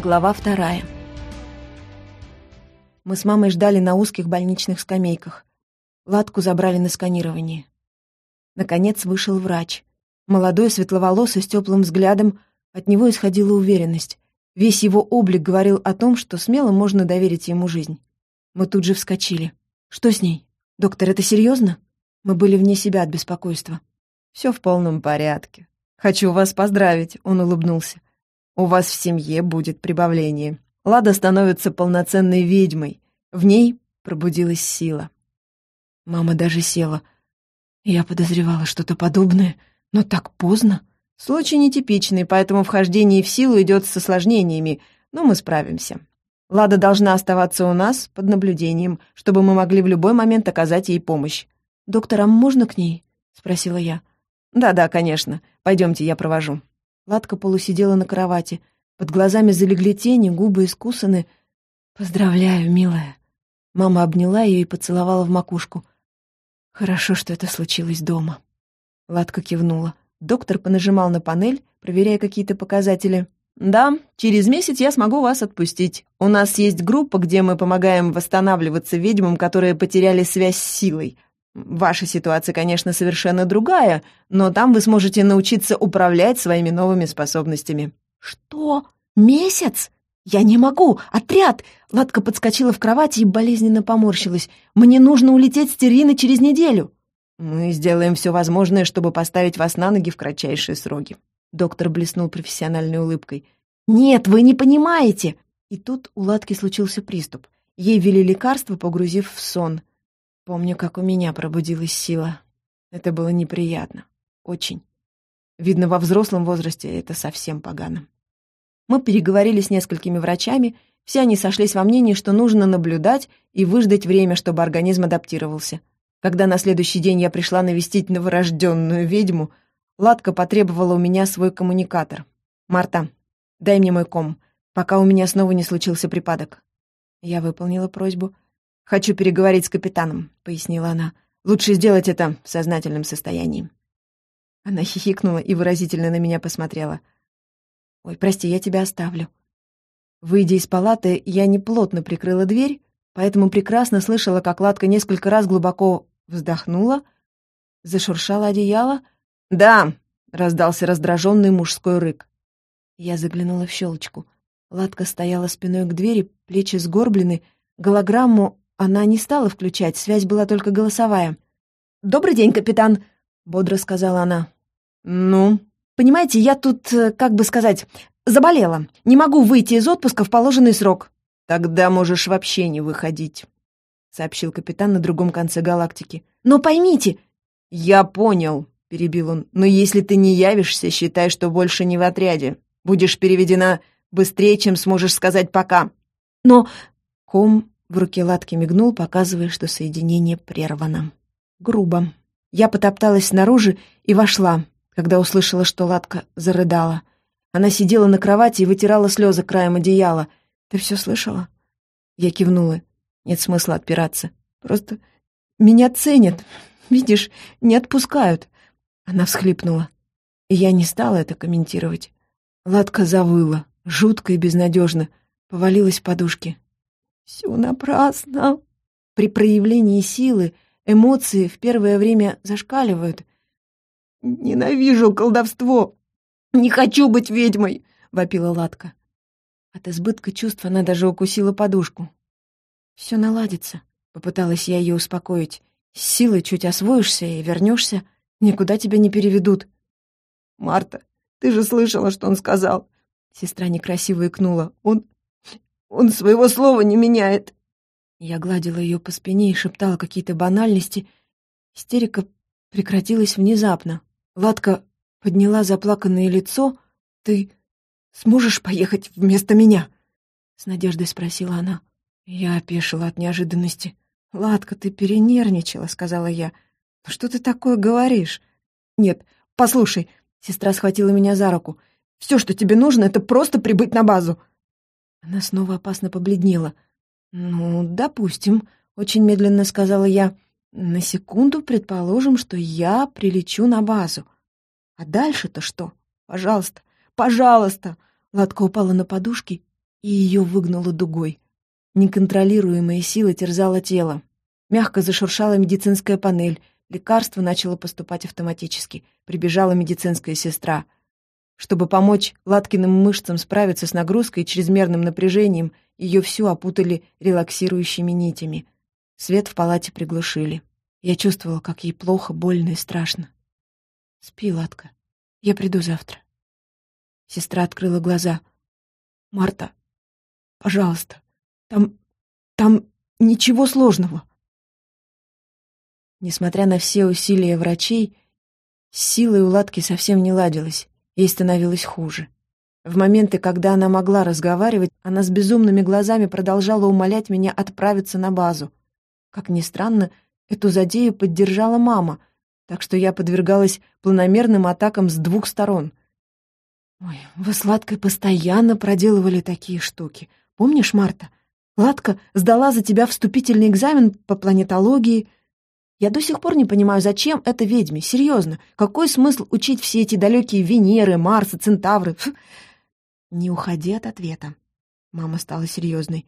Глава вторая. Мы с мамой ждали на узких больничных скамейках. Ладку забрали на сканирование. Наконец вышел врач. Молодой, светловолосый, с теплым взглядом. От него исходила уверенность. Весь его облик говорил о том, что смело можно доверить ему жизнь. Мы тут же вскочили. «Что с ней? Доктор, это серьезно?» Мы были вне себя от беспокойства. «Все в полном порядке. Хочу вас поздравить», — он улыбнулся. У вас в семье будет прибавление. Лада становится полноценной ведьмой. В ней пробудилась сила. Мама даже села. Я подозревала что-то подобное, но так поздно. Случай нетипичный, поэтому вхождение в силу идет с осложнениями, но мы справимся. Лада должна оставаться у нас под наблюдением, чтобы мы могли в любой момент оказать ей помощь. «Докторам можно к ней?» — спросила я. «Да-да, конечно. Пойдемте, я провожу». Ладка полусидела на кровати. Под глазами залегли тени, губы искусаны. «Поздравляю, милая». Мама обняла ее и поцеловала в макушку. «Хорошо, что это случилось дома». Ладка кивнула. Доктор понажимал на панель, проверяя какие-то показатели. «Да, через месяц я смогу вас отпустить. У нас есть группа, где мы помогаем восстанавливаться ведьмам, которые потеряли связь с силой. Ваша ситуация, конечно, совершенно другая, но там вы сможете научиться управлять своими новыми способностями». «Что? Месяц? Я не могу! Отряд!» Ладка подскочила в кровати и болезненно поморщилась. «Мне нужно улететь с Терины через неделю!» «Мы сделаем все возможное, чтобы поставить вас на ноги в кратчайшие сроки». Доктор блеснул профессиональной улыбкой. «Нет, вы не понимаете!» И тут у Ладки случился приступ. Ей ввели лекарство, погрузив в сон. Помню, как у меня пробудилась сила. Это было неприятно. Очень. Видно, во взрослом возрасте это совсем погано. Мы переговорили с несколькими врачами, все они сошлись во мнении, что нужно наблюдать и выждать время, чтобы организм адаптировался. Когда на следующий день я пришла навестить новорожденную ведьму, Ладка потребовала у меня свой коммуникатор. «Марта, дай мне мой ком, пока у меня снова не случился припадок». Я выполнила просьбу — «Хочу переговорить с капитаном», — пояснила она. «Лучше сделать это в сознательном состоянии». Она хихикнула и выразительно на меня посмотрела. «Ой, прости, я тебя оставлю». Выйдя из палаты, я неплотно прикрыла дверь, поэтому прекрасно слышала, как Ладка несколько раз глубоко вздохнула, зашуршало одеяло. «Да!» — раздался раздраженный мужской рык. Я заглянула в щелочку. Ладка стояла спиной к двери, плечи сгорблены, голограмму она не стала включать, связь была только голосовая. «Добрый день, капитан», — бодро сказала она. «Ну?» «Понимаете, я тут, э, как бы сказать, заболела. Не могу выйти из отпуска в положенный срок». «Тогда можешь вообще не выходить», — сообщил капитан на другом конце галактики. «Но поймите...» «Я понял», — перебил он, «но если ты не явишься, считай, что больше не в отряде. Будешь переведена быстрее, чем сможешь сказать «пока». «Но...» Ком в руке Латки мигнул, показывая, что соединение прервано. Грубо. Я потопталась снаружи и вошла, когда услышала, что Латка зарыдала. Она сидела на кровати и вытирала слезы краем одеяла. «Ты все слышала?» Я кивнула. Нет смысла отпираться. Просто меня ценят. Видишь, не отпускают. Она всхлипнула. И я не стала это комментировать. Ладка завыла, жутко и безнадежно, повалилась в подушки. Все напрасно. При проявлении силы эмоции в первое время зашкаливают. «Ненавижу колдовство! Не хочу быть ведьмой!» — вопила Ладка. От избытка чувств она даже укусила подушку. «Все наладится», — попыталась я ее успокоить. «С силой чуть освоишься и вернешься, никуда тебя не переведут». «Марта, ты же слышала, что он сказал?» Сестра некрасиво икнула. «Он он своего слова не меняет. Я гладила ее по спине и шептала какие-то банальности. Истерика прекратилась внезапно. Ладка подняла заплаканное лицо. «Ты сможешь поехать вместо меня?» С надеждой спросила она. Я опешила от неожиданности. «Ладка, ты перенервничала», — сказала я. «Ну что ты такое говоришь?» «Нет, послушай», — сестра схватила меня за руку. «Все, что тебе нужно, это просто прибыть на базу. Она снова опасно побледнела. «Ну, допустим», — очень медленно сказала я. «На секунду предположим, что я прилечу на базу. А дальше-то что? Пожалуйста, пожалуйста!» Ладка упала на подушки и ее выгнуло дугой. Неконтролируемая сила терзала тело. Мягко зашуршала медицинская панель, лекарство начало поступать автоматически. Прибежала медицинская сестра. Чтобы помочь Латкиным мышцам справиться с нагрузкой и чрезмерным напряжением, ее всю опутали релаксирующими нитями. Свет в палате приглушили. Я чувствовала, как ей плохо, больно и страшно. «Спи, Латка. Я приду завтра». Сестра открыла глаза. «Марта, пожалуйста, там... там ничего сложного». Несмотря на все усилия врачей, с силой у Латки совсем не ладилось, ей становилось хуже. В моменты, когда она могла разговаривать, она с безумными глазами продолжала умолять меня отправиться на базу. Как ни странно, эту задею поддержала мама, так что я подвергалась планомерным атакам с двух сторон. «Ой, вы с постоянно проделывали такие штуки. Помнишь, Марта? Ладка сдала за тебя вступительный экзамен по планетологии. Я до сих пор не понимаю, зачем это ведьме. Серьезно, какой смысл учить все эти далекие Венеры, Марсы, Центавры? Фу. Не уходи от ответа. Мама стала серьезной.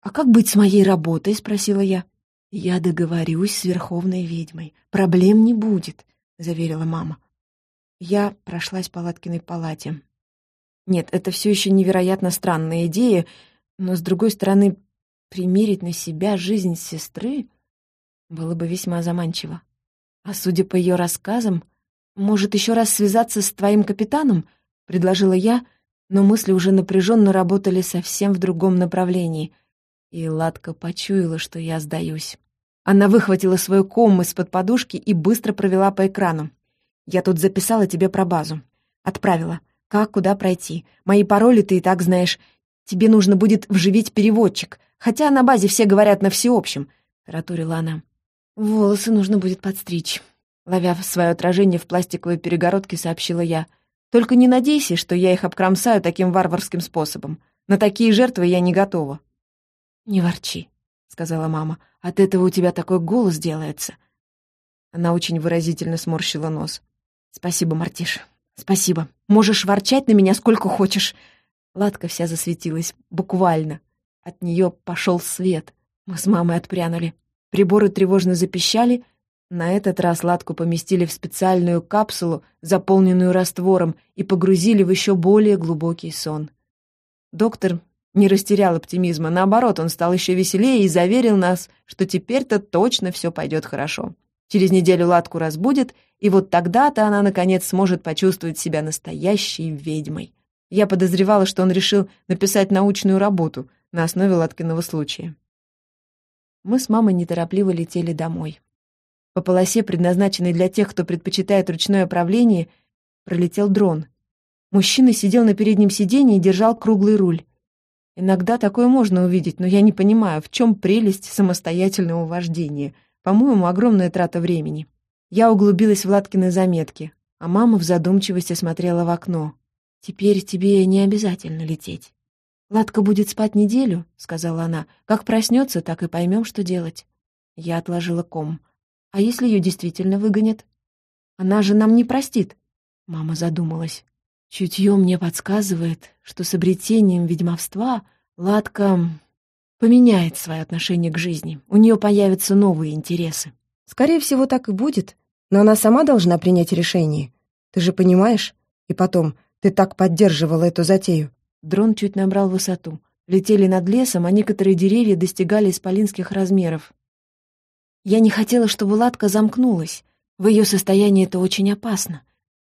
«А как быть с моей работой?» — спросила я. «Я договорюсь с Верховной ведьмой. Проблем не будет», — заверила мама. Я прошлась по Латкиной палате. Нет, это все еще невероятно странная идея, но, с другой стороны, примерить на себя жизнь сестры было бы весьма заманчиво. А судя по ее рассказам, может, еще раз связаться с твоим капитаном? Предложила я, но мысли уже напряженно работали совсем в другом направлении — и Ладка почуяла, что я сдаюсь. Она выхватила свою ком из-под подушки и быстро провела по экрану. «Я тут записала тебе про базу. Отправила. Как, куда пройти. Мои пароли ты и так знаешь. Тебе нужно будет вживить переводчик. Хотя на базе все говорят на всеобщем», — таратурила она. «Волосы нужно будет подстричь». Ловя свое отражение в пластиковой перегородке, сообщила я. «Только не надейся, что я их обкромсаю таким варварским способом. На такие жертвы я не готова». «Не ворчи», — сказала мама. «От этого у тебя такой голос делается». Она очень выразительно сморщила нос. «Спасибо, Мартиш, спасибо. Можешь ворчать на меня сколько хочешь». Ладка вся засветилась, буквально. От нее пошел свет. Мы с мамой отпрянули. Приборы тревожно запищали. На этот раз Ладку поместили в специальную капсулу, заполненную раствором, и погрузили в еще более глубокий сон. Доктор не растерял оптимизма. Наоборот, он стал еще веселее и заверил нас, что теперь-то точно все пойдет хорошо. Через неделю Ладку разбудит, и вот тогда-то она, наконец, сможет почувствовать себя настоящей ведьмой. Я подозревала, что он решил написать научную работу на основе Латкиного случая. Мы с мамой неторопливо летели домой. По полосе, предназначенной для тех, кто предпочитает ручное управление, пролетел дрон. Мужчина сидел на переднем сиденье и держал круглый руль. Иногда такое можно увидеть, но я не понимаю, в чем прелесть самостоятельного вождения. По-моему, огромная трата времени. Я углубилась в Латкины заметки, а мама в задумчивости смотрела в окно. «Теперь тебе не обязательно лететь. Латка будет спать неделю», — сказала она. «Как проснется, так и поймем, что делать». Я отложила ком. «А если ее действительно выгонят?» «Она же нам не простит». Мама задумалась. Чутье мне подсказывает, что с обретением ведьмовства Ладка поменяет свое отношение к жизни. У нее появятся новые интересы. Скорее всего, так и будет. Но она сама должна принять решение. Ты же понимаешь? И потом, ты так поддерживала эту затею. Дрон чуть набрал высоту. Летели над лесом, а некоторые деревья достигали исполинских размеров. Я не хотела, чтобы Ладка замкнулась. В ее состоянии это очень опасно.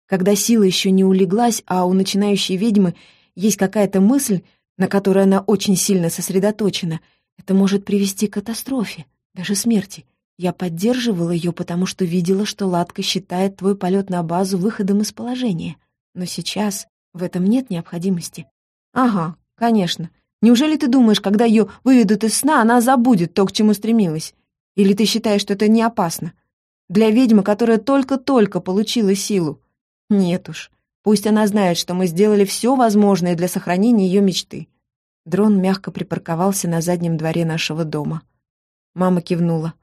Когда сила еще не улеглась, а у начинающей ведьмы есть какая-то мысль, на которой она очень сильно сосредоточена, это может привести к катастрофе, даже смерти. Я поддерживала ее, потому что видела, что Ладка считает твой полет на базу выходом из положения. Но сейчас в этом нет необходимости. Ага, конечно. Неужели ты думаешь, когда ее выведут из сна, она забудет то, к чему стремилась? Или ты считаешь, что это не опасно? Для ведьмы, которая только-только получила силу, нет уж. Пусть она знает, что мы сделали все возможное для сохранения ее мечты. Дрон мягко припарковался на заднем дворе нашего дома. Мама кивнула.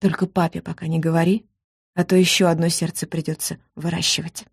«Только папе пока не говори, а то еще одно сердце придется выращивать».